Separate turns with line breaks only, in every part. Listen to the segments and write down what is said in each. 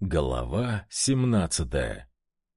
Голова 17.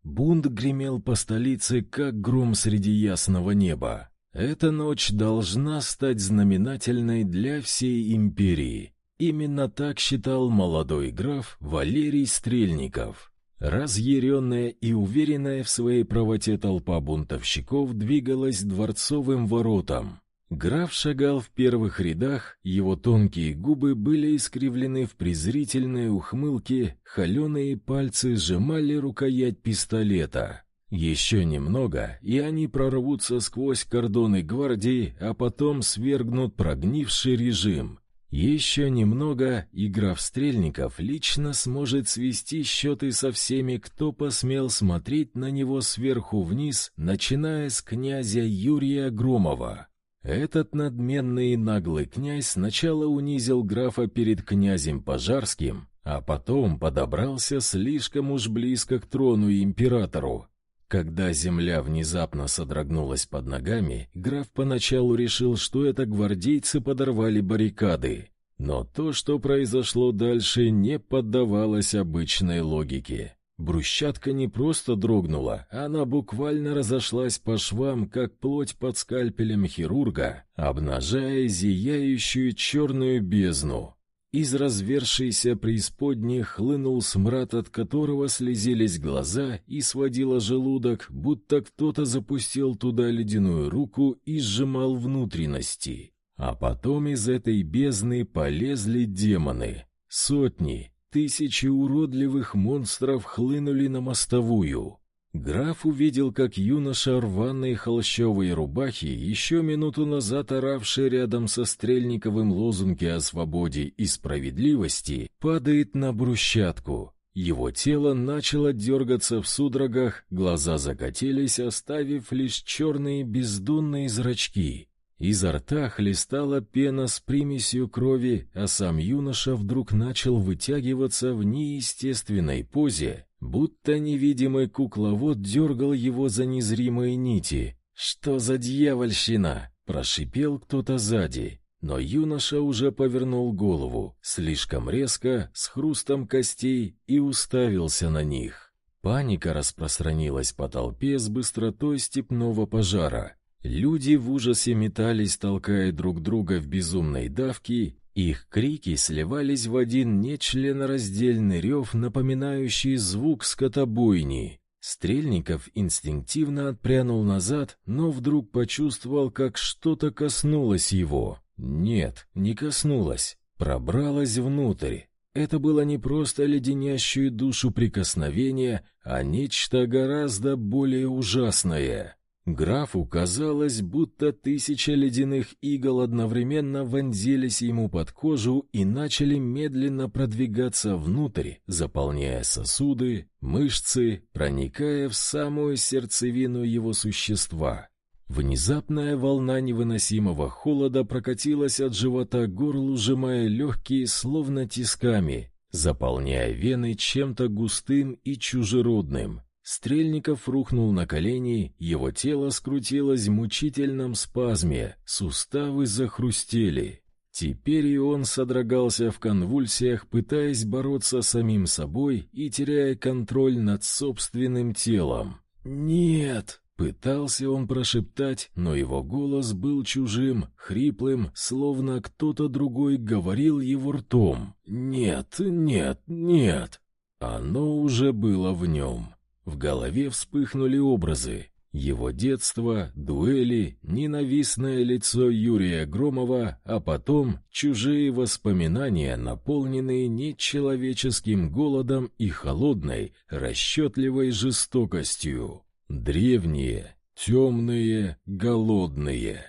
Бунт гремел по столице, как гром среди ясного неба. Эта ночь должна стать знаменательной для всей империи. Именно так считал молодой граф Валерий Стрельников. Разъяренная и уверенная в своей правоте толпа бунтовщиков двигалась дворцовым воротам. Граф шагал в первых рядах, его тонкие губы были искривлены в презрительной ухмылке, холеные пальцы сжимали рукоять пистолета. Еще немного, и они прорвутся сквозь кордоны гвардии, а потом свергнут прогнивший режим. Еще немного, и граф Стрельников лично сможет свести счеты со всеми, кто посмел смотреть на него сверху вниз, начиная с князя Юрия Громова. Этот надменный и наглый князь сначала унизил графа перед князем Пожарским, а потом подобрался слишком уж близко к трону и императору. Когда земля внезапно содрогнулась под ногами, граф поначалу решил, что это гвардейцы подорвали баррикады. Но то, что произошло дальше, не поддавалось обычной логике. Брусчатка не просто дрогнула, она буквально разошлась по швам, как плоть под скальпелем хирурга, обнажая зияющую черную бездну. Из развершейся преисподней хлынул смрад, от которого слезились глаза и сводило желудок, будто кто-то запустил туда ледяную руку и сжимал внутренности. А потом из этой бездны полезли демоны. Сотни, Тысячи уродливых монстров хлынули на мостовую. Граф увидел, как юноша в рваной холщовой рубахе, еще минуту назад оравший рядом со Стрельниковым лозунги о свободе и справедливости, падает на брусчатку. Его тело начало дергаться в судорогах, глаза закатились, оставив лишь черные бездонные зрачки. Изо рта хлестала пена с примесью крови, а сам юноша вдруг начал вытягиваться в неестественной позе, будто невидимый кукловод дергал его за незримые нити. «Что за дьявольщина?» — прошипел кто-то сзади. Но юноша уже повернул голову, слишком резко, с хрустом костей, и уставился на них. Паника распространилась по толпе с быстротой степного пожара. Люди в ужасе метались, толкая друг друга в безумной давке, их крики сливались в один нечленораздельный рев, напоминающий звук скотобойни. Стрельников инстинктивно отпрянул назад, но вдруг почувствовал, как что-то коснулось его. Нет, не коснулось, пробралось внутрь. Это было не просто леденящее душу прикосновение, а нечто гораздо более ужасное. Графу казалось, будто тысяча ледяных игл одновременно вонзились ему под кожу и начали медленно продвигаться внутрь, заполняя сосуды, мышцы, проникая в самую сердцевину его существа. Внезапная волна невыносимого холода прокатилась от живота к горлу, сжимая легкие, словно тисками, заполняя вены чем-то густым и чужеродным. Стрельников рухнул на колени, его тело скрутилось в мучительном спазме, суставы захрустели. Теперь и он содрогался в конвульсиях, пытаясь бороться с самим собой и теряя контроль над собственным телом. «Нет!» — пытался он прошептать, но его голос был чужим, хриплым, словно кто-то другой говорил его ртом. «Нет, нет, нет!» Оно уже было в нем. В голове вспыхнули образы. Его детство, дуэли, ненавистное лицо Юрия Громова, а потом чужие воспоминания, наполненные нечеловеческим голодом и холодной, расчетливой жестокостью. Древние, темные, голодные.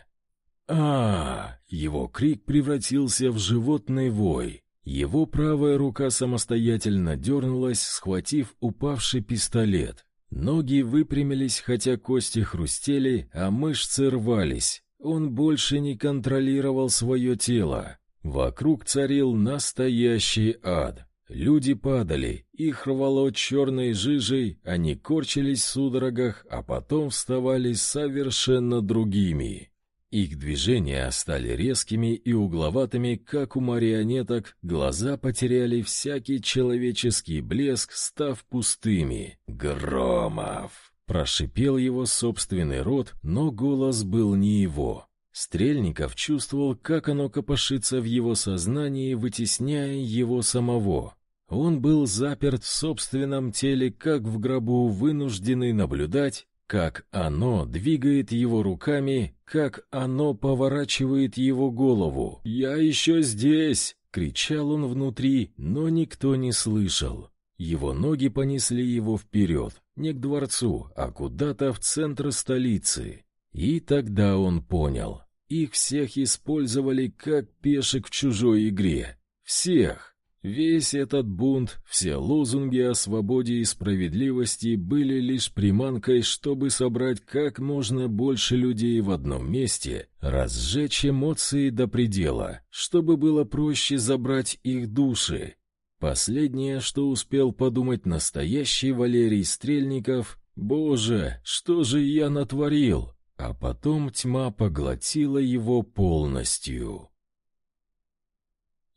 а, Его крик превратился в животный вой. Его правая рука самостоятельно дернулась, схватив упавший пистолет. Ноги выпрямились, хотя кости хрустели, а мышцы рвались. Он больше не контролировал свое тело. Вокруг царил настоящий ад. Люди падали, их рвало черной жижей, они корчились в судорогах, а потом вставали совершенно другими. Их движения стали резкими и угловатыми, как у марионеток, глаза потеряли всякий человеческий блеск, став пустыми. «Громов!» — прошипел его собственный рот, но голос был не его. Стрельников чувствовал, как оно копошится в его сознании, вытесняя его самого. Он был заперт в собственном теле, как в гробу, вынужденный наблюдать, как оно двигает его руками, как оно поворачивает его голову. «Я еще здесь!» — кричал он внутри, но никто не слышал. Его ноги понесли его вперед, не к дворцу, а куда-то в центр столицы. И тогда он понял. Их всех использовали как пешек в чужой игре. Всех! Весь этот бунт, все лозунги о свободе и справедливости были лишь приманкой, чтобы собрать как можно больше людей в одном месте, разжечь эмоции до предела, чтобы было проще забрать их души. Последнее, что успел подумать настоящий Валерий Стрельников, «Боже, что же я натворил?» А потом тьма поглотила его полностью.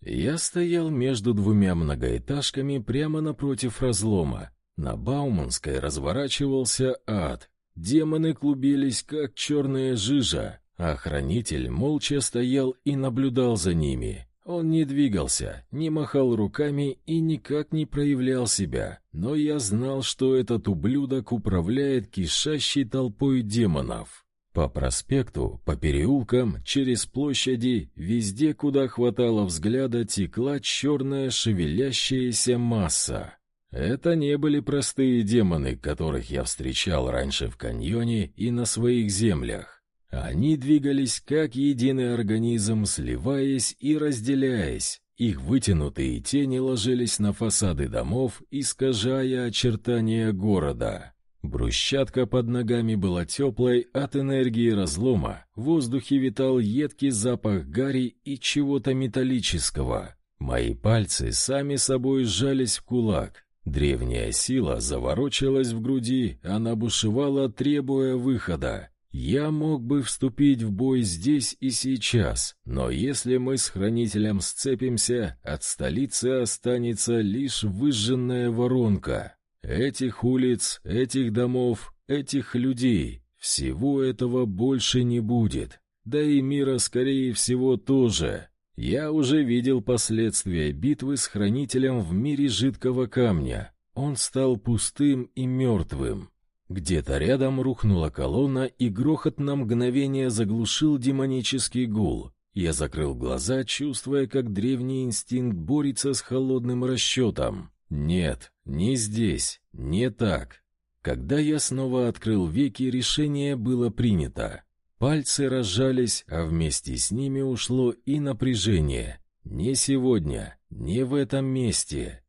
Я стоял между двумя многоэтажками прямо напротив разлома. На Бауманской разворачивался ад. Демоны клубились, как черная жижа, а хранитель молча стоял и наблюдал за ними. Он не двигался, не махал руками и никак не проявлял себя, но я знал, что этот ублюдок управляет кишащей толпой демонов. По проспекту, по переулкам, через площади, везде, куда хватало взгляда, текла черная шевелящаяся масса. Это не были простые демоны, которых я встречал раньше в каньоне и на своих землях. Они двигались как единый организм, сливаясь и разделяясь. Их вытянутые тени ложились на фасады домов, искажая очертания города. Брусчатка под ногами была теплой от энергии разлома, в воздухе витал едкий запах гари и чего-то металлического. Мои пальцы сами собой сжались в кулак. Древняя сила заворочилась в груди, она бушевала, требуя выхода. Я мог бы вступить в бой здесь и сейчас, но если мы с Хранителем сцепимся, от столицы останется лишь выжженная воронка. Этих улиц, этих домов, этих людей, всего этого больше не будет. Да и мира, скорее всего, тоже. Я уже видел последствия битвы с Хранителем в мире жидкого камня. Он стал пустым и мертвым. Где-то рядом рухнула колонна, и грохот на мгновение заглушил демонический гул. Я закрыл глаза, чувствуя, как древний инстинкт борется с холодным расчетом. Нет, не здесь, не так. Когда я снова открыл веки, решение было принято. Пальцы разжались, а вместе с ними ушло и напряжение. Не сегодня, не в этом месте.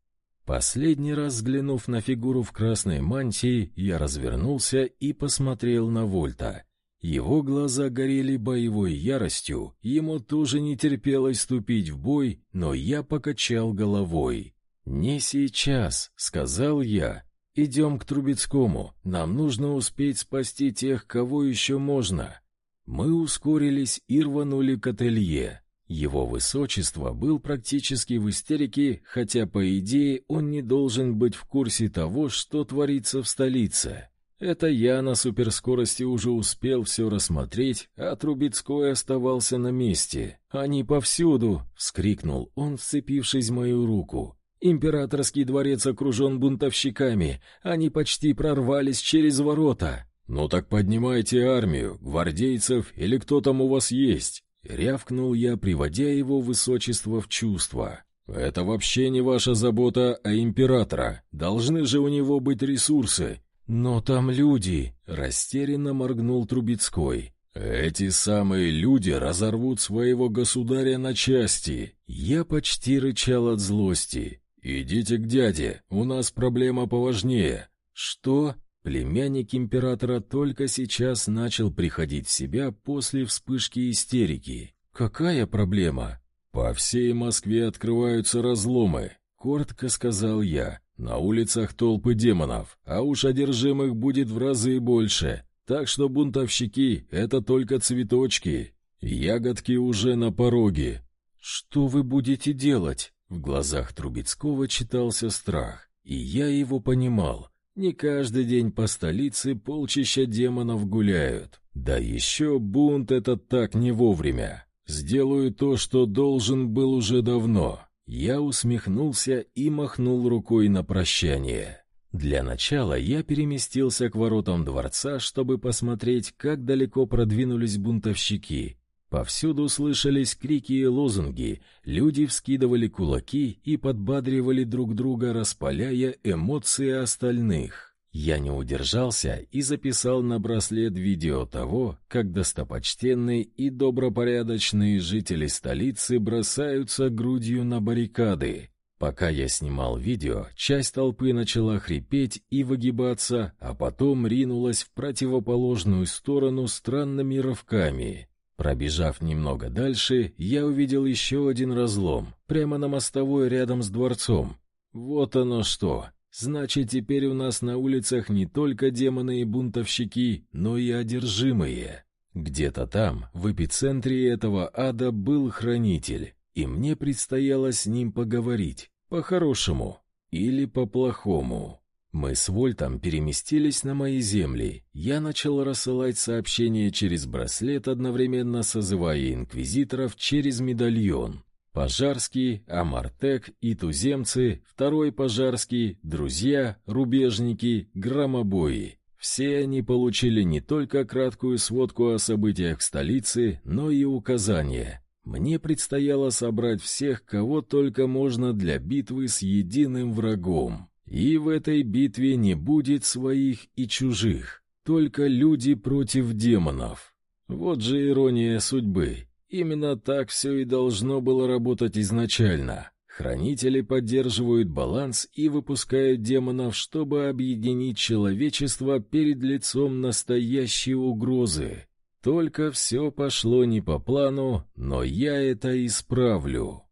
Последний раз взглянув на фигуру в красной мантии, я развернулся и посмотрел на Вольта. Его глаза горели боевой яростью, ему тоже не терпелось вступить в бой, но я покачал головой. «Не сейчас», — сказал я. «Идем к Трубецкому. Нам нужно успеть спасти тех, кого еще можно». Мы ускорились и рванули к ателье. Его высочество был практически в истерике, хотя, по идее, он не должен быть в курсе того, что творится в столице. Это я на суперскорости уже успел все рассмотреть, а Трубецкой оставался на месте. «Они повсюду!» — вскрикнул он, вцепившись в мою руку. Императорский дворец окружен бунтовщиками, они почти прорвались через ворота. «Ну так поднимайте армию, гвардейцев или кто там у вас есть?» Рявкнул я, приводя его высочество в чувство. «Это вообще не ваша забота, а императора. Должны же у него быть ресурсы». «Но там люди!» — растерянно моргнул Трубецкой. «Эти самые люди разорвут своего государя на части!» Я почти рычал от злости. «Идите к дяде, у нас проблема поважнее». «Что?» Племянник императора только сейчас начал приходить в себя после вспышки истерики. «Какая проблема?» «По всей Москве открываются разломы», — коротко сказал я. «На улицах толпы демонов, а уж одержимых будет в разы больше. Так что бунтовщики — это только цветочки. Ягодки уже на пороге. Что вы будете делать? В глазах Трубецкого читался страх, и я его понимал. Не каждый день по столице полчища демонов гуляют. Да еще бунт этот так не вовремя. Сделаю то, что должен был уже давно. Я усмехнулся и махнул рукой на прощание. Для начала я переместился к воротам дворца, чтобы посмотреть, как далеко продвинулись бунтовщики. Повсюду слышались крики и лозунги, люди вскидывали кулаки и подбадривали друг друга, распаляя эмоции остальных. Я не удержался и записал на браслет видео того, как достопочтенные и добропорядочные жители столицы бросаются грудью на баррикады. Пока я снимал видео, часть толпы начала хрипеть и выгибаться, а потом ринулась в противоположную сторону странными рывками. Пробежав немного дальше, я увидел еще один разлом, прямо на мостовой рядом с дворцом. Вот оно что! Значит, теперь у нас на улицах не только демоны и бунтовщики, но и одержимые. Где-то там, в эпицентре этого ада, был хранитель, и мне предстояло с ним поговорить, по-хорошему или по-плохому. Мы с Вольтом переместились на мои земли. Я начал рассылать сообщения через браслет, одновременно созывая инквизиторов через медальон. Пожарский, Амартек и туземцы, второй Пожарский, друзья, рубежники, громобои. Все они получили не только краткую сводку о событиях в столице, но и указания. Мне предстояло собрать всех, кого только можно для битвы с единым врагом. И в этой битве не будет своих и чужих, только люди против демонов. Вот же ирония судьбы. Именно так все и должно было работать изначально. Хранители поддерживают баланс и выпускают демонов, чтобы объединить человечество перед лицом настоящей угрозы. Только все пошло не по плану, но я это исправлю.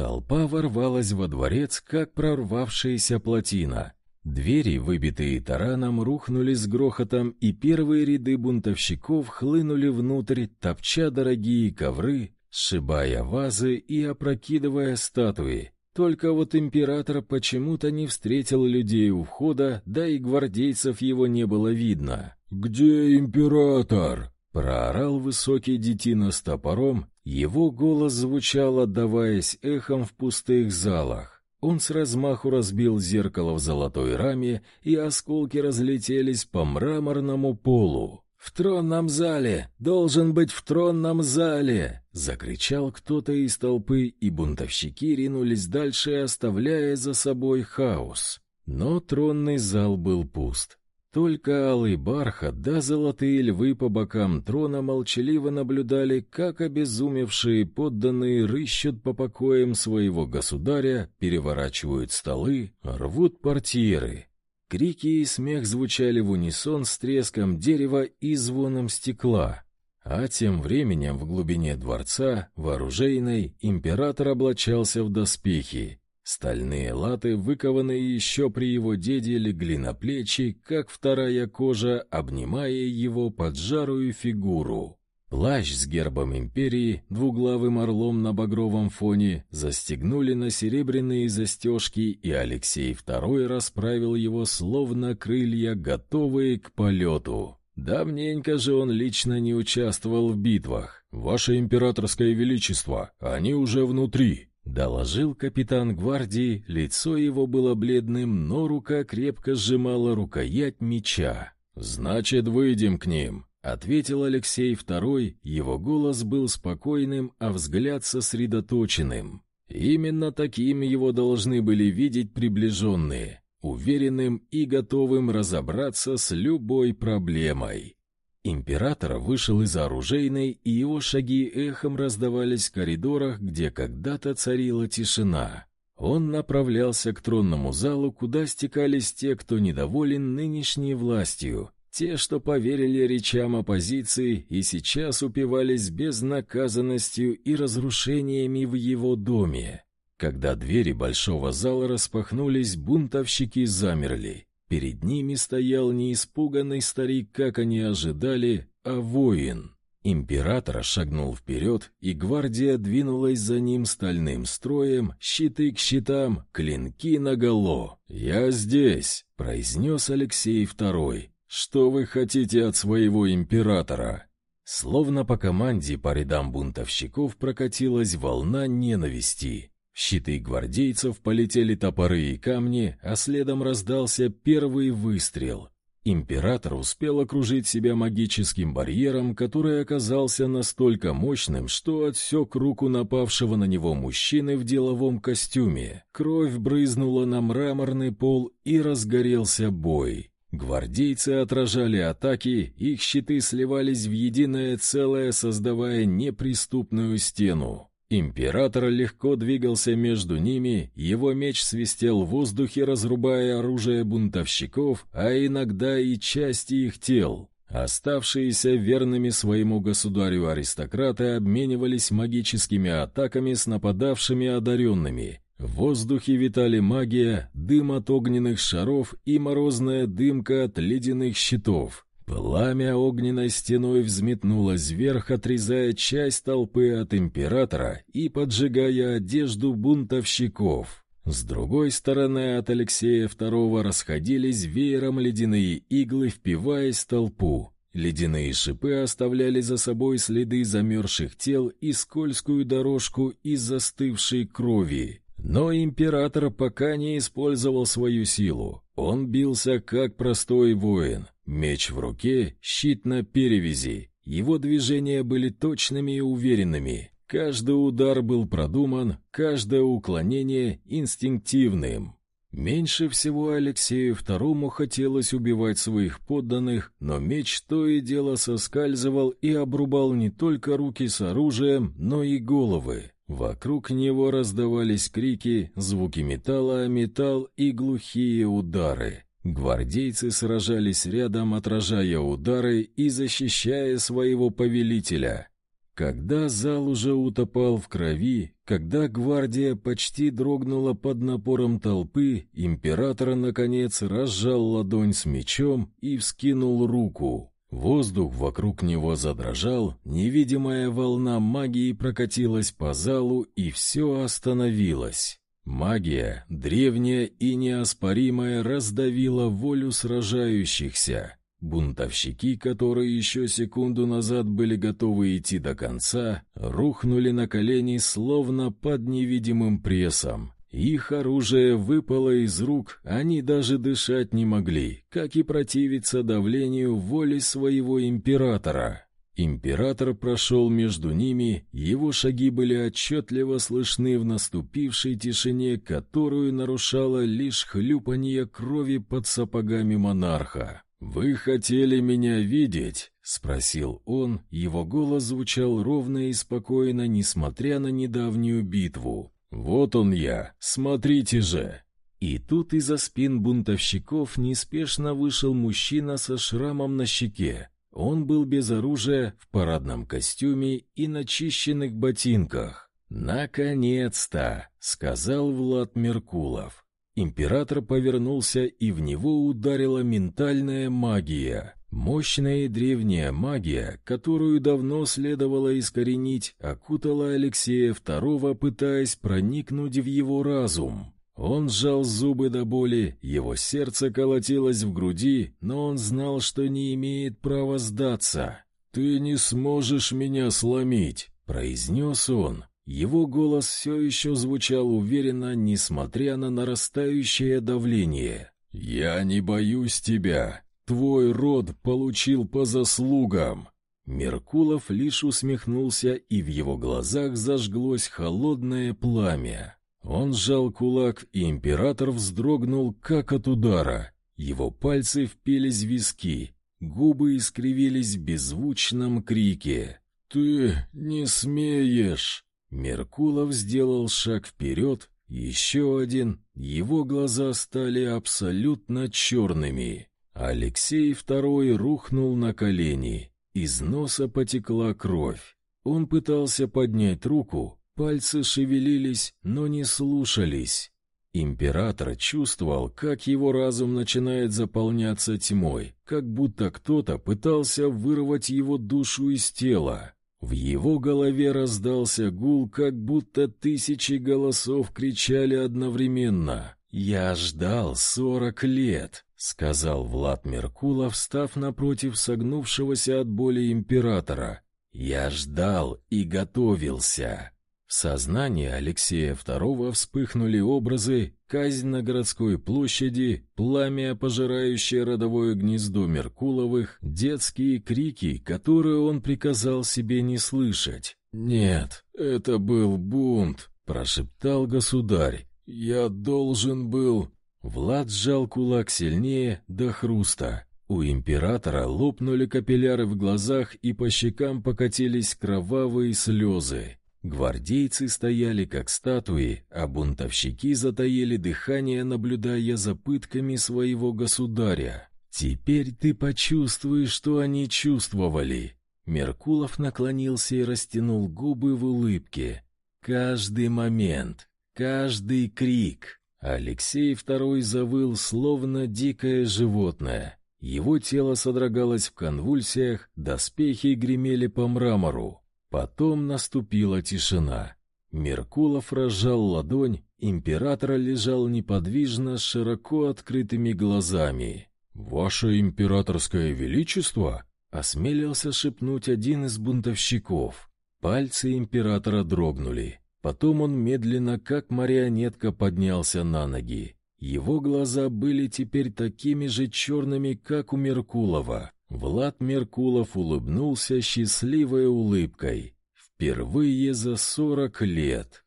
Толпа ворвалась во дворец, как прорвавшаяся плотина. Двери, выбитые тараном, рухнули с грохотом, и первые ряды бунтовщиков хлынули внутрь, топча дорогие ковры, сшибая вазы и опрокидывая статуи. Только вот император почему-то не встретил людей у входа, да и гвардейцев его не было видно. «Где император?» — проорал высокий детина с топором. Его голос звучал, отдаваясь эхом в пустых залах. Он с размаху разбил зеркало в золотой раме, и осколки разлетелись по мраморному полу. «В тронном зале! Должен быть в тронном зале!» — закричал кто-то из толпы, и бунтовщики ринулись дальше, оставляя за собой хаос. Но тронный зал был пуст. Только алый бархат да золотые львы по бокам трона молчаливо наблюдали, как обезумевшие подданные рыщут по покоям своего государя, переворачивают столы, рвут портьеры. Крики и смех звучали в унисон с треском дерева и звоном стекла. А тем временем в глубине дворца, вооруженный, император облачался в доспехи, Стальные латы, выкованные еще при его деде, легли на плечи, как вторая кожа, обнимая его поджарую фигуру. Плащ с гербом империи, двуглавым орлом на багровом фоне, застегнули на серебряные застежки, и Алексей II расправил его словно крылья, готовые к полету. Давненько же он лично не участвовал в битвах. «Ваше императорское величество, они уже внутри», Доложил капитан гвардии, лицо его было бледным, но рука крепко сжимала рукоять меча. «Значит, выйдем к ним», — ответил Алексей II, его голос был спокойным, а взгляд сосредоточенным. Именно таким его должны были видеть приближенные, уверенным и готовым разобраться с любой проблемой. Император вышел из оружейной, и его шаги эхом раздавались в коридорах, где когда-то царила тишина. Он направлялся к тронному залу, куда стекались те, кто недоволен нынешней властью, те, что поверили речам оппозиции и сейчас упивались безнаказанностью и разрушениями в его доме. Когда двери большого зала распахнулись, бунтовщики замерли. Перед ними стоял не испуганный старик, как они ожидали, а воин. Император шагнул вперед, и гвардия двинулась за ним стальным строем, щиты к щитам, клинки наголо. «Я здесь», — произнес Алексей II. «Что вы хотите от своего императора?» Словно по команде по рядам бунтовщиков прокатилась волна ненависти. Щиты гвардейцев полетели топоры и камни, а следом раздался первый выстрел. Император успел окружить себя магическим барьером, который оказался настолько мощным, что отсек руку напавшего на него мужчины в деловом костюме. Кровь брызнула на мраморный пол и разгорелся бой. Гвардейцы отражали атаки, их щиты сливались в единое целое, создавая неприступную стену. Император легко двигался между ними, его меч свистел в воздухе, разрубая оружие бунтовщиков, а иногда и части их тел. Оставшиеся верными своему государю аристократы обменивались магическими атаками с нападавшими одаренными. В воздухе витали магия, дым от огненных шаров и морозная дымка от ледяных щитов. Пламя огненной стеной взметнулось вверх, отрезая часть толпы от императора и поджигая одежду бунтовщиков. С другой стороны от Алексея II расходились веером ледяные иглы, впиваясь в толпу. Ледяные шипы оставляли за собой следы замерзших тел и скользкую дорожку из застывшей крови. Но император пока не использовал свою силу. Он бился как простой воин, Меч в руке, щит на перевязи. Его движения были точными и уверенными. Каждый удар был продуман, каждое уклонение инстинктивным. Меньше всего Алексею II хотелось убивать своих подданных, но меч то и дело соскальзывал и обрубал не только руки с оружием, но и головы. Вокруг него раздавались крики, звуки металла металл и глухие удары. Гвардейцы сражались рядом, отражая удары и защищая своего повелителя. Когда зал уже утопал в крови, когда гвардия почти дрогнула под напором толпы, император, наконец, разжал ладонь с мечом и вскинул руку. Воздух вокруг него задрожал, невидимая волна магии прокатилась по залу, и все остановилось. Магия, древняя и неоспоримая, раздавила волю сражающихся. Бунтовщики, которые еще секунду назад были готовы идти до конца, рухнули на колени, словно под невидимым прессом. Их оружие выпало из рук, они даже дышать не могли, как и противиться давлению воли своего императора. Император прошел между ними, его шаги были отчетливо слышны в наступившей тишине, которую нарушало лишь хлюпанье крови под сапогами монарха. «Вы хотели меня видеть?» — спросил он, его голос звучал ровно и спокойно, несмотря на недавнюю битву. «Вот он я, смотрите же!» И тут из-за спин бунтовщиков неспешно вышел мужчина со шрамом на щеке, он был без оружия, в парадном костюме и начищенных ботинках. «Наконец-то!» — сказал Влад Меркулов. Император повернулся, и в него ударила ментальная магия. Мощная и древняя магия, которую давно следовало искоренить, окутала Алексея II, пытаясь проникнуть в его разум. Он сжал зубы до боли, его сердце колотилось в груди, но он знал, что не имеет права сдаться. «Ты не сможешь меня сломить», — произнес он. Его голос все еще звучал уверенно, несмотря на нарастающее давление. «Я не боюсь тебя. Твой род получил по заслугам». Меркулов лишь усмехнулся, и в его глазах зажглось холодное пламя. Он сжал кулак, и император вздрогнул, как от удара. Его пальцы впились в виски, губы искривились в беззвучном крике. «Ты не смеешь!» Меркулов сделал шаг вперед, еще один, его глаза стали абсолютно черными. Алексей II рухнул на колени, из носа потекла кровь. Он пытался поднять руку, Пальцы шевелились, но не слушались. Император чувствовал, как его разум начинает заполняться тьмой, как будто кто-то пытался вырвать его душу из тела. В его голове раздался гул, как будто тысячи голосов кричали одновременно. «Я ждал сорок лет», — сказал Влад Меркулов, встав напротив согнувшегося от боли императора. «Я ждал и готовился». В сознании Алексея II вспыхнули образы казнь на городской площади, пламя, пожирающее родовое гнездо Меркуловых, детские крики, которые он приказал себе не слышать. «Нет, это был бунт», — прошептал государь. «Я должен был...» Влад сжал кулак сильнее до хруста. У императора лопнули капилляры в глазах, и по щекам покатились кровавые слезы. Гвардейцы стояли как статуи, а бунтовщики затаили дыхание, наблюдая за пытками своего государя. «Теперь ты почувствуешь, что они чувствовали». Меркулов наклонился и растянул губы в улыбке. «Каждый момент, каждый крик». Алексей II завыл, словно дикое животное. Его тело содрогалось в конвульсиях, доспехи гремели по мрамору. Потом наступила тишина. Меркулов разжал ладонь, император лежал неподвижно с широко открытыми глазами. «Ваше императорское величество!» — осмелился шепнуть один из бунтовщиков. Пальцы императора дрогнули. Потом он медленно, как марионетка, поднялся на ноги. Его глаза были теперь такими же черными, как у Меркулова. Влад Меркулов улыбнулся счастливой улыбкой. Впервые за сорок лет.